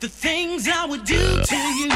the things I would do to you.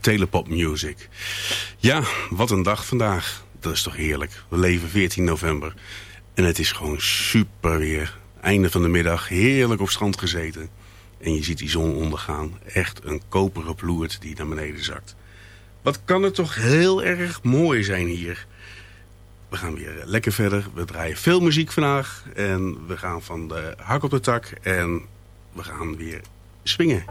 Telepop Music. Ja, wat een dag vandaag. Dat is toch heerlijk. We leven 14 november. En het is gewoon super weer. Einde van de middag, heerlijk op strand gezeten. En je ziet die zon ondergaan. Echt een koperen ploert die naar beneden zakt. Wat kan het toch heel erg mooi zijn hier. We gaan weer lekker verder. We draaien veel muziek vandaag. En we gaan van de hak op de tak. En we gaan weer swingen.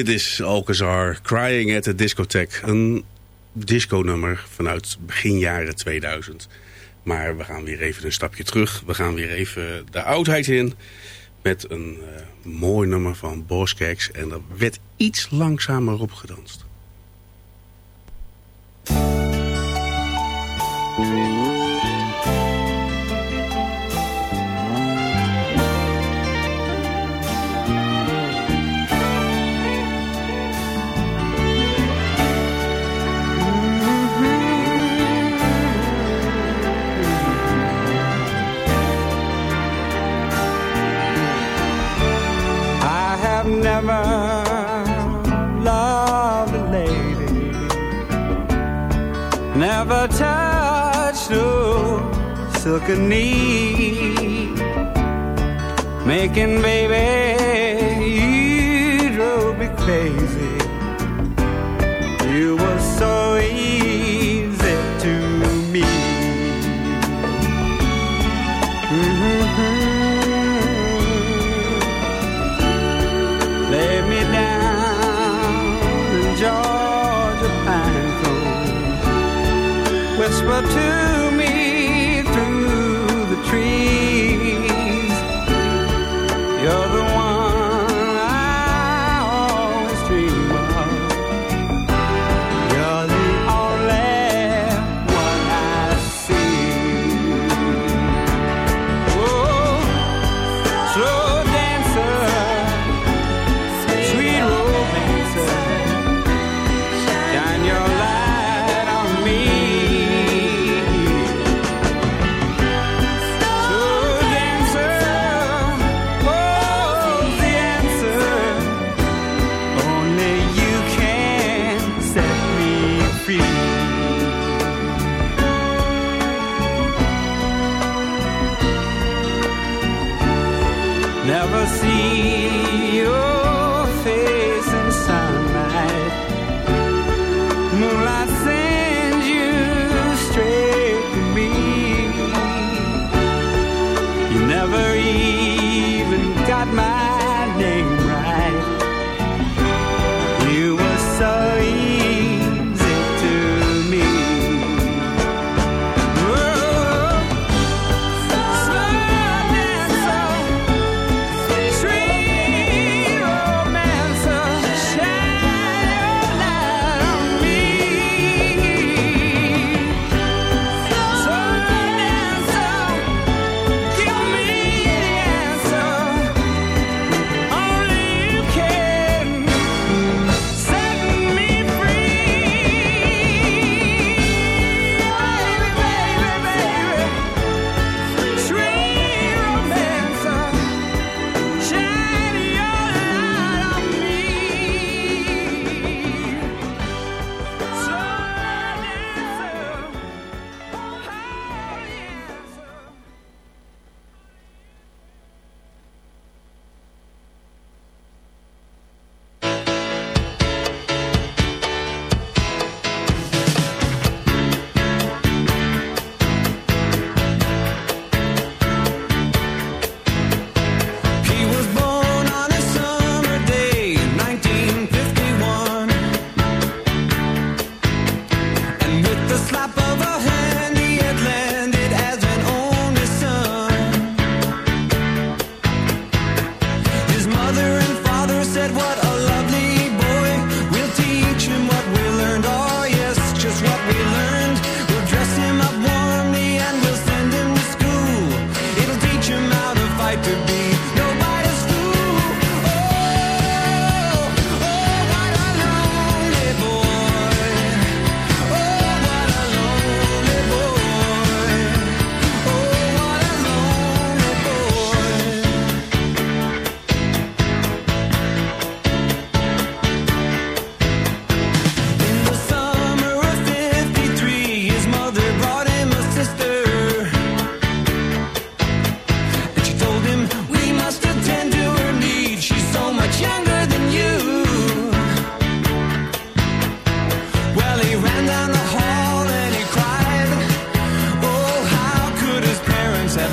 Dit is Alcazar, Crying at the Discotheque. Een disco-nummer vanuit begin jaren 2000. Maar we gaan weer even een stapje terug. We gaan weer even de oudheid in. Met een uh, mooi nummer van Boskeks. En er werd iets langzamer opgedanst. Silken knee, making baby you drove me crazy. You were so easy to me. Mm-hmm. Lay whisper to me through the trees.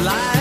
life.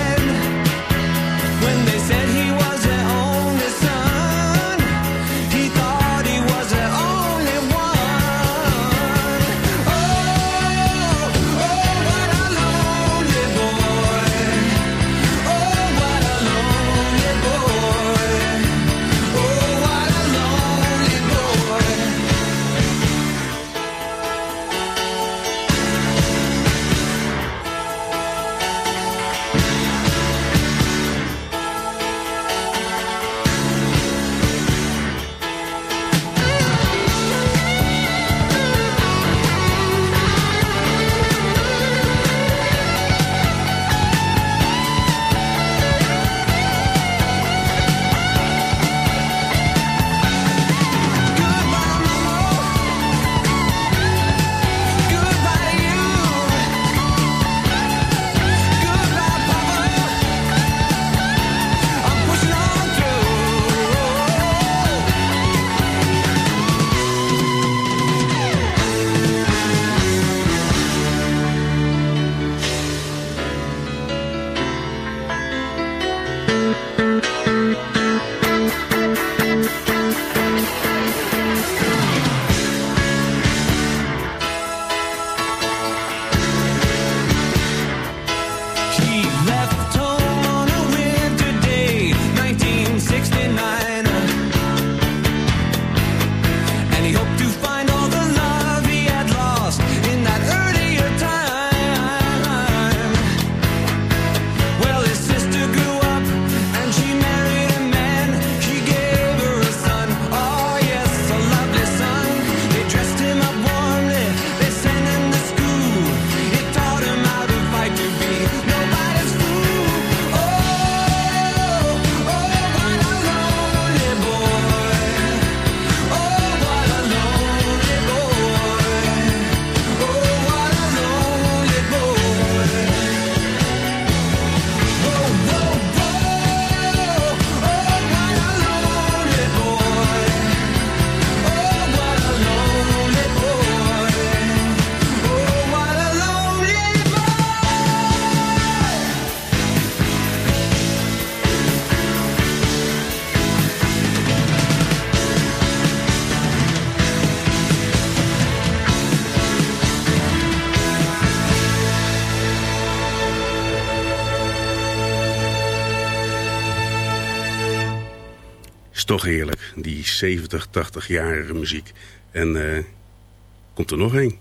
70, 80-jarige muziek. En uh, komt er nog een.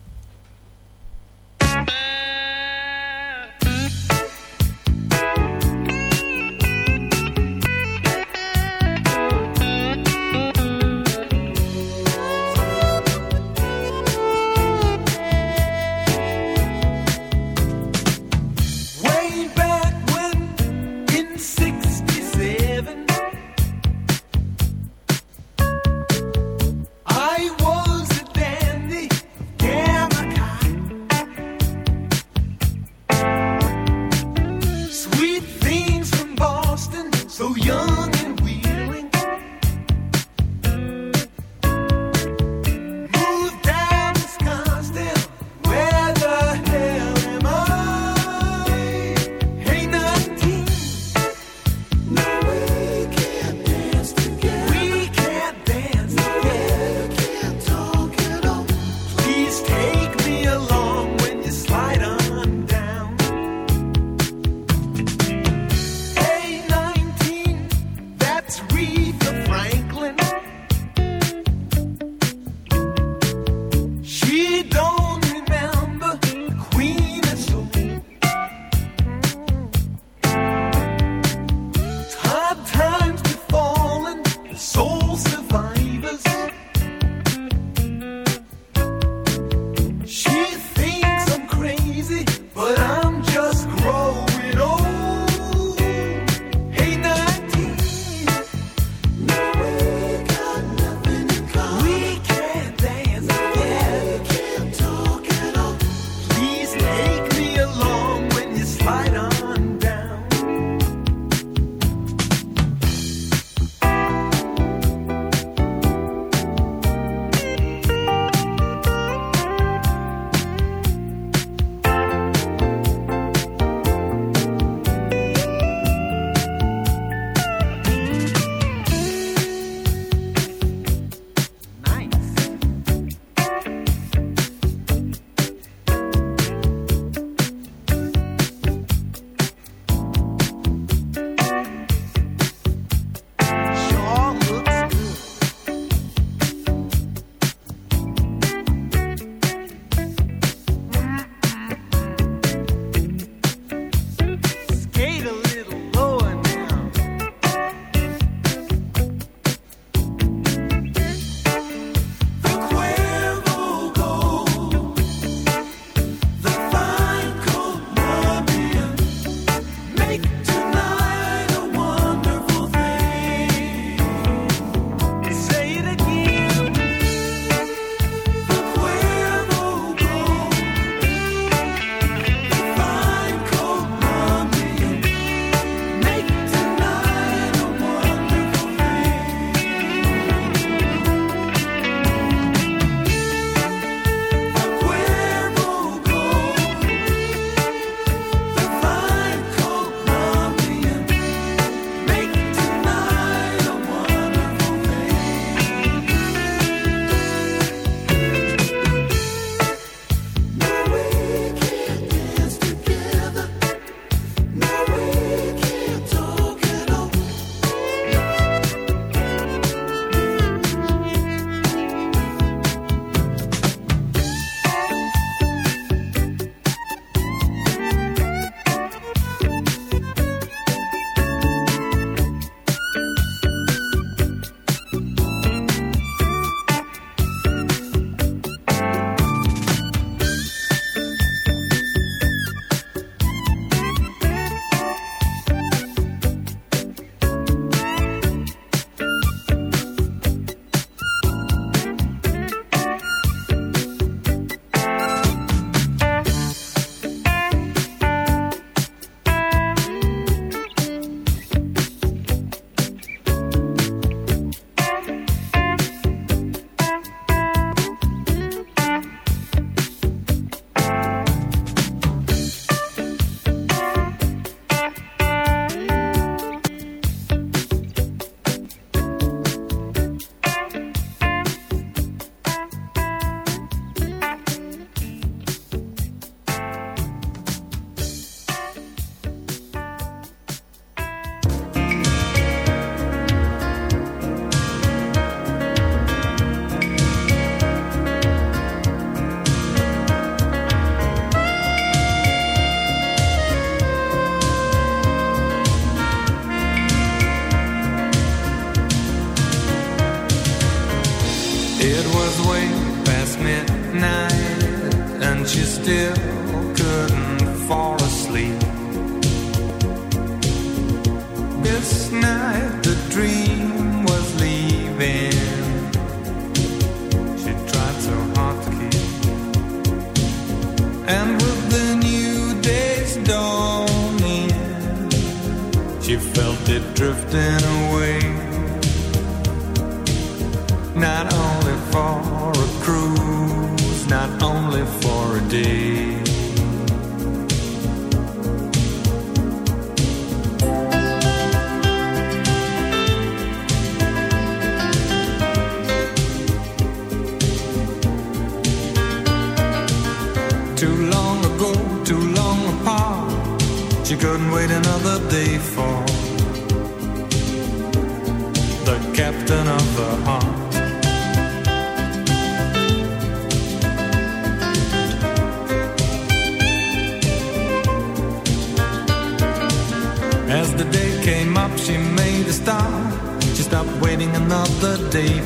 Day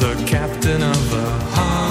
the captain of the heart.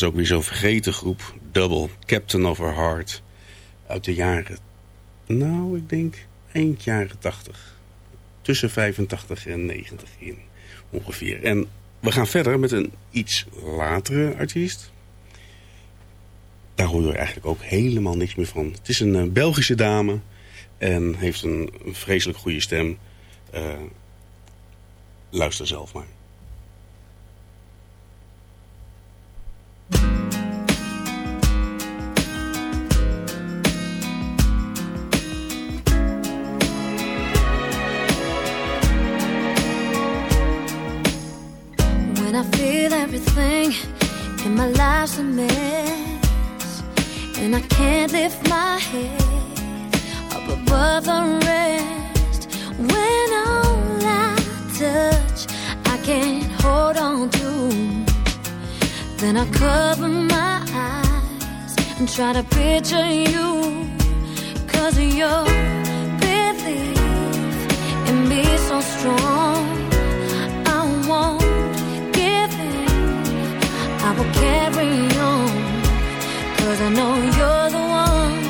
Was ook weer zo'n vergeten groep. Double, Captain of Her Heart. Uit de jaren... Nou, ik denk eind jaren 80. Tussen 85 en 90 in ongeveer. En we gaan verder met een iets latere artiest. Daar hoor je eigenlijk ook helemaal niks meer van. Het is een eh, Belgische dame. En heeft een vreselijk goede stem. Eh, luister zelf maar. Everything in my life's a mess, and I can't lift my head up above the rest. When all I touch, I can't hold on to, then I cover my eyes and try to picture you, cause your belief in me so strong. I won't. I will carry on. Cause I know you're the one.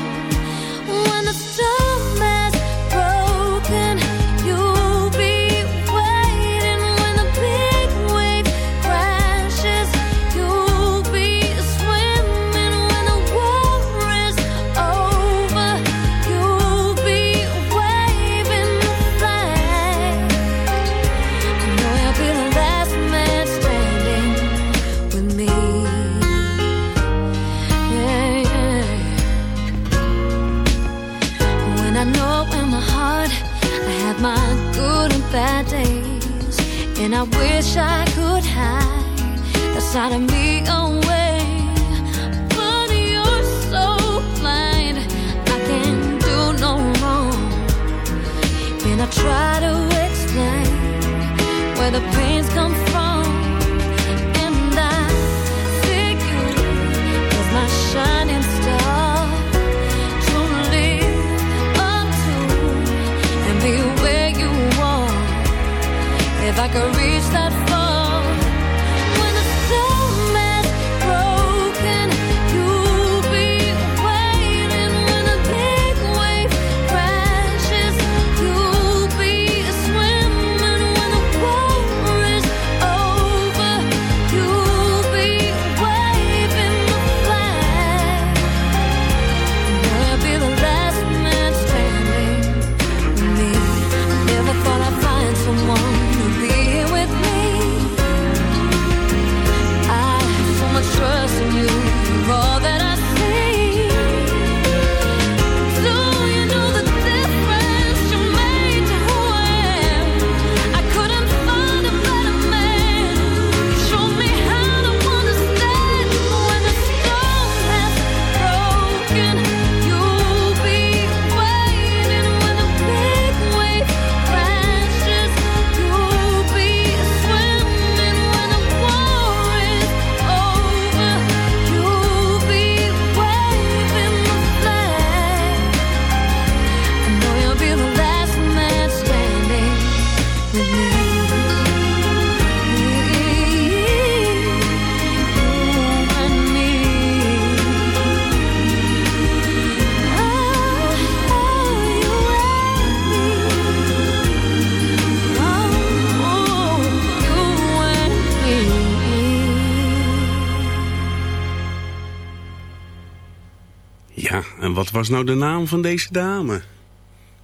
Wat was nou de naam van deze dame?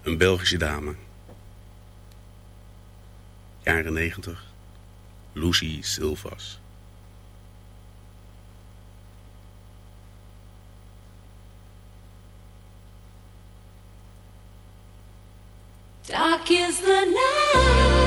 Een Belgische dame. Jaren 90. Lucy Silvas. Dark is the night.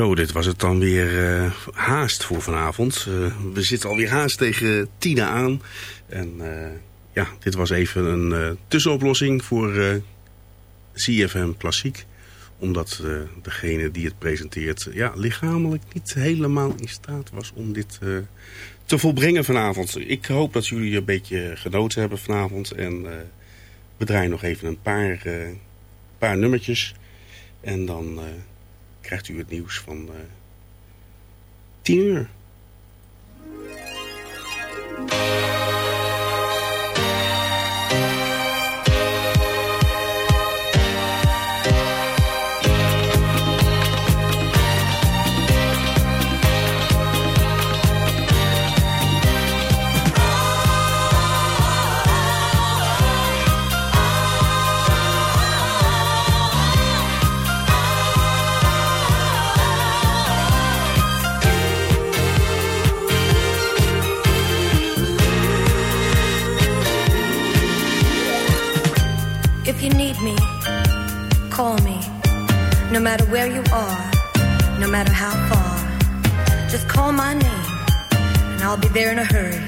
Zo, dit was het dan weer uh, haast voor vanavond. Uh, we zitten alweer haast tegen Tina aan. En ja, dit was even een tussenoplossing voor CFM Klassiek. Omdat degene die het presenteert ja, lichamelijk niet helemaal in staat was om dit te volbrengen vanavond. Ik hoop dat jullie een beetje genoten hebben vanavond. En we draaien nog even een paar, paar nummertjes. En dan krijgt u het nieuws van uh, 10 uur. No matter where you are, no matter how far, just call my name and I'll be there in a hurry.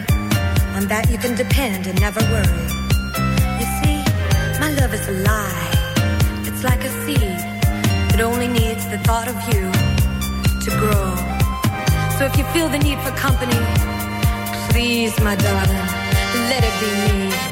On that you can depend and never worry. You see, my love is alive. It's like a seed. It only needs the thought of you to grow. So if you feel the need for company, please, my darling, let it be me.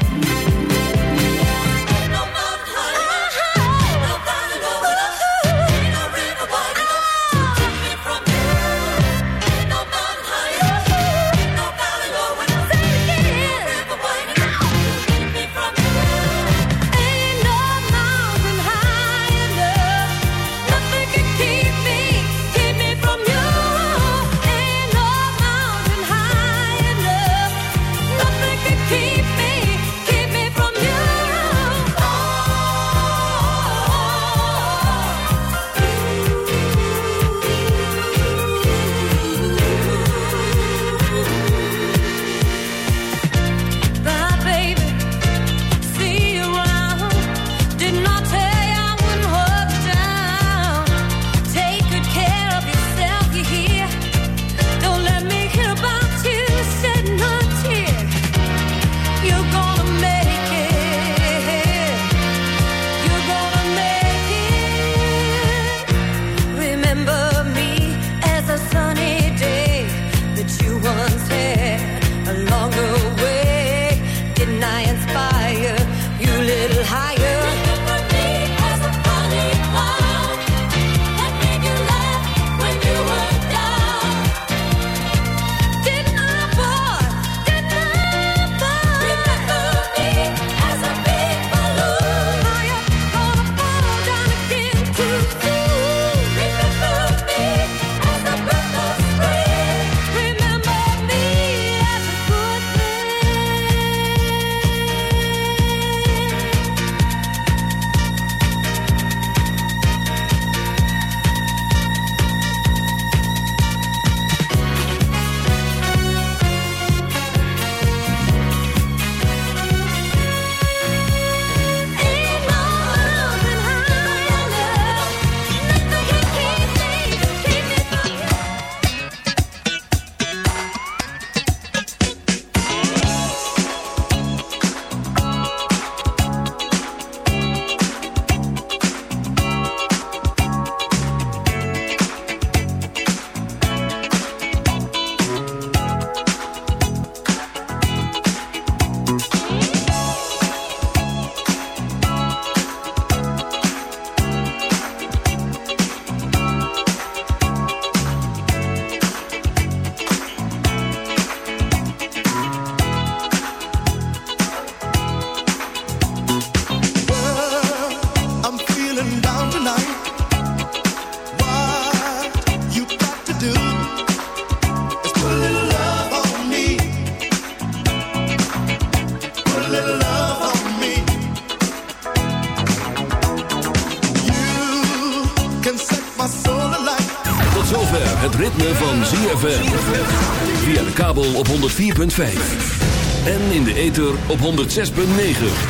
En in de ether op 106.9.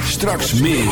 Straks meer.